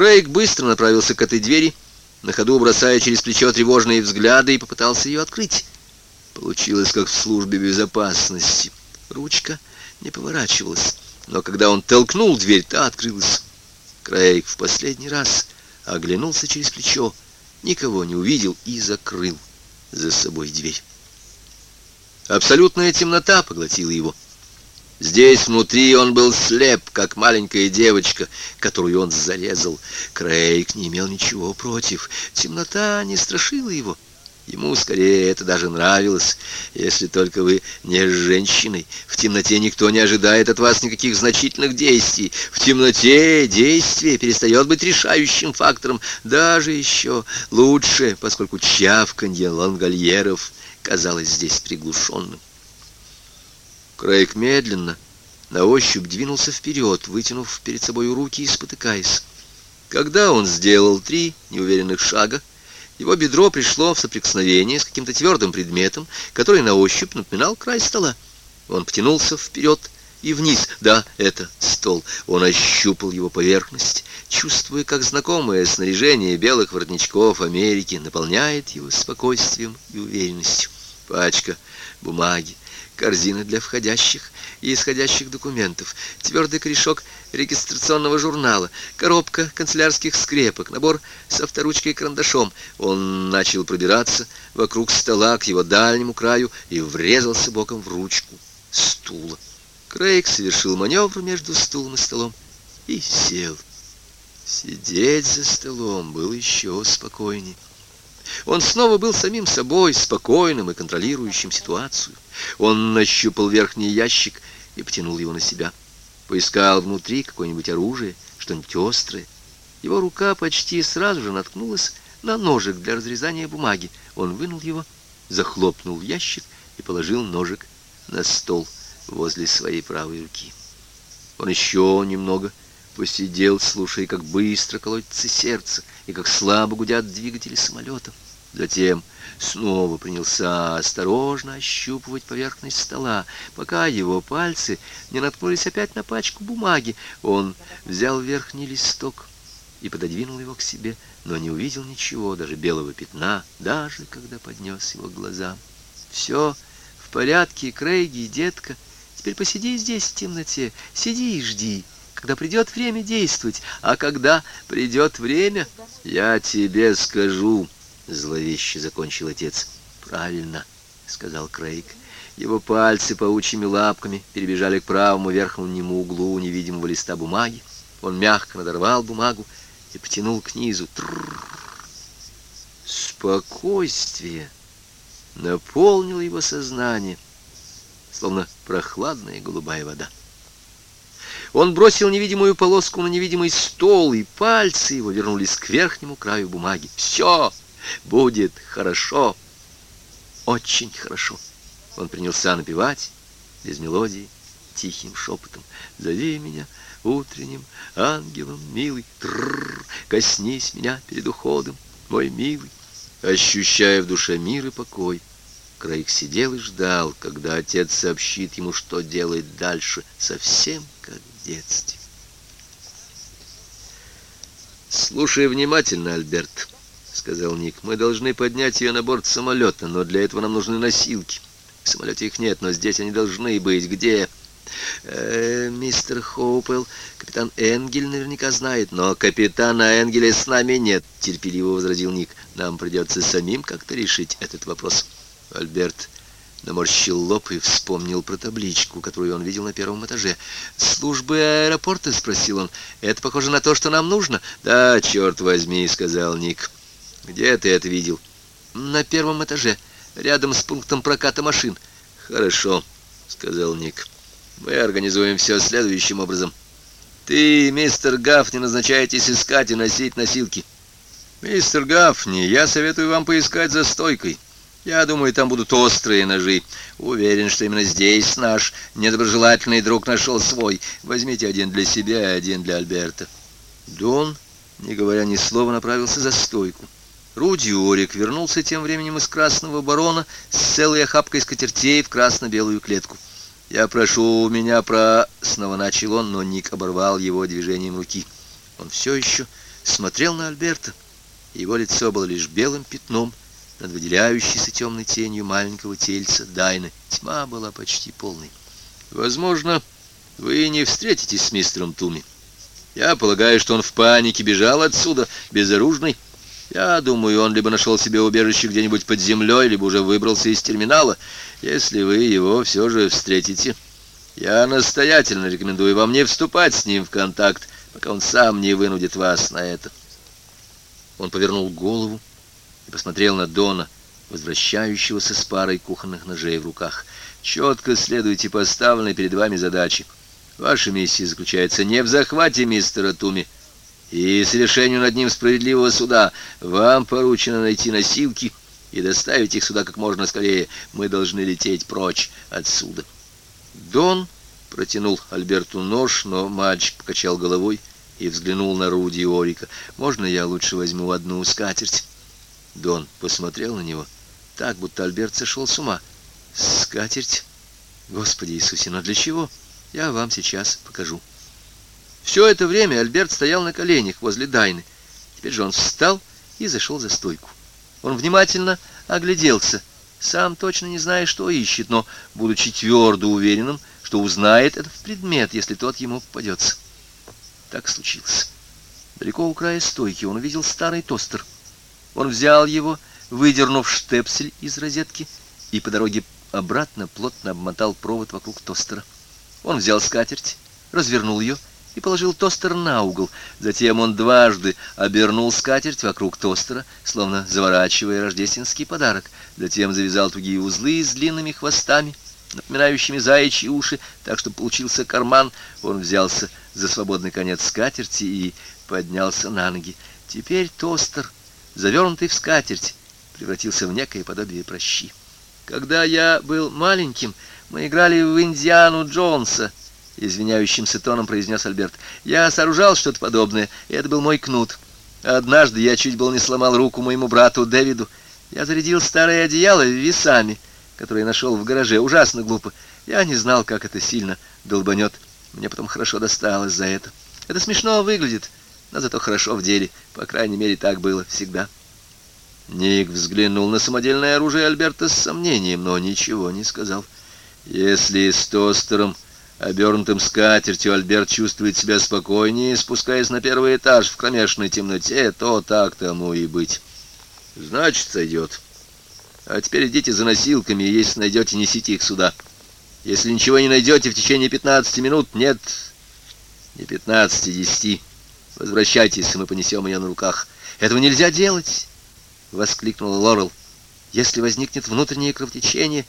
Крейг быстро направился к этой двери, на ходу бросая через плечо тревожные взгляды, и попытался ее открыть. Получилось, как в службе безопасности. Ручка не поворачивалась, но когда он толкнул дверь, та открылась. Крейг в последний раз оглянулся через плечо, никого не увидел и закрыл за собой дверь. Абсолютная темнота поглотила его. Здесь внутри он был слеп, как маленькая девочка, которую он зарезал. Крейг не имел ничего против. Темнота не страшила его. Ему скорее это даже нравилось, если только вы не с женщиной. В темноте никто не ожидает от вас никаких значительных действий. В темноте действие перестает быть решающим фактором. Даже еще лучше, поскольку чавканье лангольеров казалось здесь приглушенным. Крейг медленно, на ощупь двинулся вперед, вытянув перед собой руки и спотыкаясь. Когда он сделал три неуверенных шага, его бедро пришло в соприкосновение с каким-то твердым предметом, который на ощупь напоминал край стола. Он потянулся вперед и вниз. Да, это стол. Он ощупал его поверхность, чувствуя, как знакомое снаряжение белых воротничков Америки наполняет его спокойствием и уверенностью. Пачка бумаги, корзина для входящих и исходящих документов, твердый корешок регистрационного журнала, коробка канцелярских скрепок, набор с авторучкой и карандашом. Он начал пробираться вокруг стола к его дальнему краю и врезался боком в ручку стула. Крейг совершил маневр между стулом и столом и сел. Сидеть за столом было еще спокойнее. Он снова был самим собой, спокойным и контролирующим ситуацию. Он нащупал верхний ящик и потянул его на себя. Поискал внутри какое-нибудь оружие, что-нибудь острое. Его рука почти сразу же наткнулась на ножик для разрезания бумаги. Он вынул его, захлопнул ящик и положил ножик на стол возле своей правой руки. Он еще немного посидел, слушая, как быстро колотится сердце и как слабо гудят двигатели самолета. Затем снова принялся осторожно ощупывать поверхность стола, пока его пальцы не наткнулись опять на пачку бумаги. Он взял верхний листок и пододвинул его к себе, но не увидел ничего, даже белого пятна, даже когда поднес его к глазам. «Все в порядке, Крейги, детка. Теперь посиди здесь в темноте, сиди и жди» когда придет время действовать, а когда придет время, я тебе скажу, — зловеще закончил отец. Правильно, — сказал Крейг. Его пальцы паучьими лапками перебежали к правому верхнему углу невидимого листа бумаги. Он мягко надорвал бумагу и потянул к низу. Спокойствие наполнило его сознание, словно прохладная голубая вода. Он бросил невидимую полоску на невидимый стол, и пальцы его вернулись к верхнему краю бумаги. «Все будет хорошо, очень хорошо». Он принялся напевать без мелодии, тихим шепотом. «Зови меня утренним ангелом, милый, трррр, коснись меня перед уходом, мой милый». Ощущая в душе мир и покой, Крейг сидел и ждал, когда отец сообщит ему, что делать дальше, совсем как детстве. «Слушай внимательно, Альберт», — сказал Ник. «Мы должны поднять ее на борт самолета, но для этого нам нужны носилки. В самолете их нет, но здесь они должны быть. Где?» э, «Мистер Хоупелл, капитан Энгель наверняка знает, но капитана Энгеля с нами нет», — терпеливо возразил Ник. «Нам придется самим как-то решить этот вопрос». Альберт Наморщил лоб и вспомнил про табличку, которую он видел на первом этаже. «Службы аэропорта?» — спросил он. «Это похоже на то, что нам нужно?» «Да, черт возьми», — сказал Ник. «Где ты это видел?» «На первом этаже, рядом с пунктом проката машин». «Хорошо», — сказал Ник. «Мы организуем все следующим образом. Ты, мистер Гафни, назначаетесь искать и носить носилки». «Мистер Гафни, я советую вам поискать за стойкой». Я думаю, там будут острые ножи. Уверен, что именно здесь наш недоброжелательный друг нашел свой. Возьмите один для себя и один для Альберта. Дон, не говоря ни слова, направился за стойку. Руди Орик вернулся тем временем из Красного Барона с целой охапкой скатертей в красно-белую клетку. «Я прошу меня про...» — снова начал он, но Ник оборвал его движением руки. Он все еще смотрел на Альберта. Его лицо было лишь белым пятном над выделяющейся темной тенью маленького тельца Дайны. Тьма была почти полной. «Возможно, вы не встретитесь с мистером Туми. Я полагаю, что он в панике бежал отсюда, безоружный. Я думаю, он либо нашел себе убежище где-нибудь под землей, либо уже выбрался из терминала. Если вы его все же встретите, я настоятельно рекомендую вам не вступать с ним в контакт, пока он сам не вынудит вас на это». Он повернул голову и посмотрел на Дона, возвращающегося с парой кухонных ножей в руках. «Четко следуйте поставленной перед вами задаче. Ваша миссия заключается не в захвате мистера Туми и совершению над ним справедливого суда. Вам поручено найти носилки и доставить их сюда как можно скорее. Мы должны лететь прочь отсюда». Дон протянул Альберту нож, но мальчик покачал головой и взглянул на Руди Орика. «Можно я лучше возьму одну скатерть?» Дон посмотрел на него, так, будто Альберт сошел с ума. «Скатерть? Господи Иисусе, но для чего? Я вам сейчас покажу». Все это время Альберт стоял на коленях возле Дайны. Теперь же он встал и зашел за стойку. Он внимательно огляделся, сам точно не зная, что ищет, но, будучи твердо уверенным, что узнает этот предмет, если тот ему попадется. Так случилось. Далеко у края стойки он увидел старый тостер. Он взял его, выдернув штепсель из розетки, и по дороге обратно плотно обмотал провод вокруг тостера. Он взял скатерть, развернул ее и положил тостер на угол. Затем он дважды обернул скатерть вокруг тостера, словно заворачивая рождественский подарок. Затем завязал тугие узлы с длинными хвостами, напоминающими заячьи уши, так что получился карман. Он взялся за свободный конец скатерти и поднялся на ноги. Теперь тостер, завернутый в скатерть, превратился в некое подобие прощи. Когда я был маленьким, мы играли в Индиану Джонса, извиняющимся тоном произнес Альберт. Я сооружал что-то подобное, и это был мой кнут. Однажды я чуть было не сломал руку моему брату Дэвиду. Я зарядил старое одеяло весами, которые нашел в гараже. Ужасно глупо. Я не знал, как это сильно долбанет. Мне потом хорошо досталось за это. Это смешно выглядит, но зато хорошо в деле. По крайней мере, так было всегда. Ник взглянул на самодельное оружие Альберта с сомнением, но ничего не сказал. Если с тостером, обернутым скатертью, Альберт чувствует себя спокойнее, спускаясь на первый этаж в кромешной темноте, то так тому и быть. Значит, сойдет. А теперь идите за носилками, и если найдете, несите их сюда. Если ничего не найдете в течение 15 минут, нет, не 15, 10. Возвращайтесь, мы понесем ее на руках. Этого нельзя делать, воскликнула Лорел. Если возникнет внутреннее кровотечение...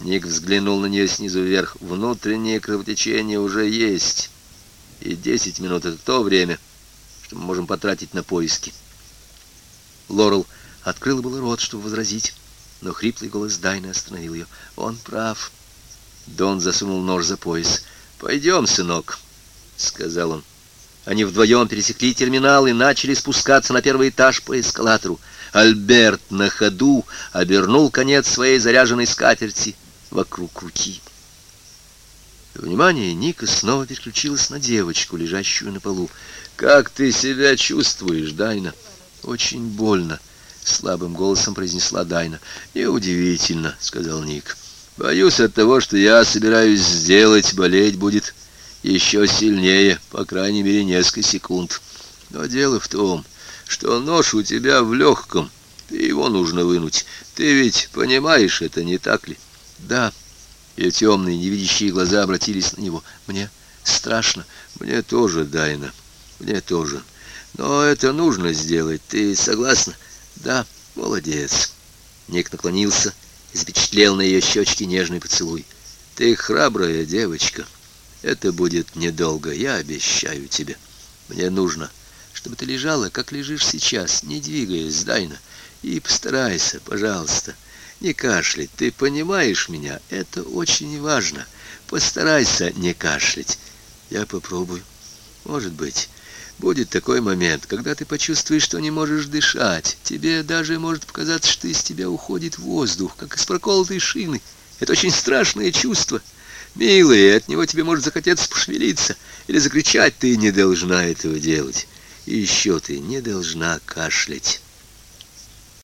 Ник взглянул на нее снизу вверх. Внутреннее кровотечение уже есть. И 10 минут — это то время, что мы можем потратить на поиски. Лорел открыла было рот, чтобы возразить, но хриплый голос Дайны остановил ее. Он прав. Дон засунул нож за пояс. «Пойдем, сынок», — сказал он. Они вдвоем пересекли терминал и начали спускаться на первый этаж по эскалатору. Альберт на ходу обернул конец своей заряженной скатерти вокруг руки. Внимание Ника снова переключилось на девочку, лежащую на полу. «Как ты себя чувствуешь, Дайна?» «Очень больно», — слабым голосом произнесла Дайна. «Неудивительно», — сказал Ник. Боюсь от того, что я собираюсь сделать, болеть будет еще сильнее, по крайней мере, несколько секунд. Но дело в том, что нож у тебя в легком, и его нужно вынуть. Ты ведь понимаешь это, не так ли? Да. Ее темные, невидящие глаза обратились на него. Мне страшно. Мне тоже, Дайна. Мне тоже. Но это нужно сделать. Ты согласна? Да. Молодец. Ник наклонился запечатлел на ее щечке нежный поцелуй. «Ты храбрая девочка. Это будет недолго, я обещаю тебе. Мне нужно, чтобы ты лежала, как лежишь сейчас, не двигаясь, Дайна, и постарайся, пожалуйста, не кашлять. Ты понимаешь меня? Это очень важно. Постарайся не кашлять. Я попробую. Может быть». Будет такой момент, когда ты почувствуешь, что не можешь дышать. Тебе даже может показаться, что из тебя уходит воздух, как из проколотой шины. Это очень страшное чувство. Милая, от него тебе может захотеться пошевелиться или закричать. Ты не должна этого делать. И еще ты не должна кашлять.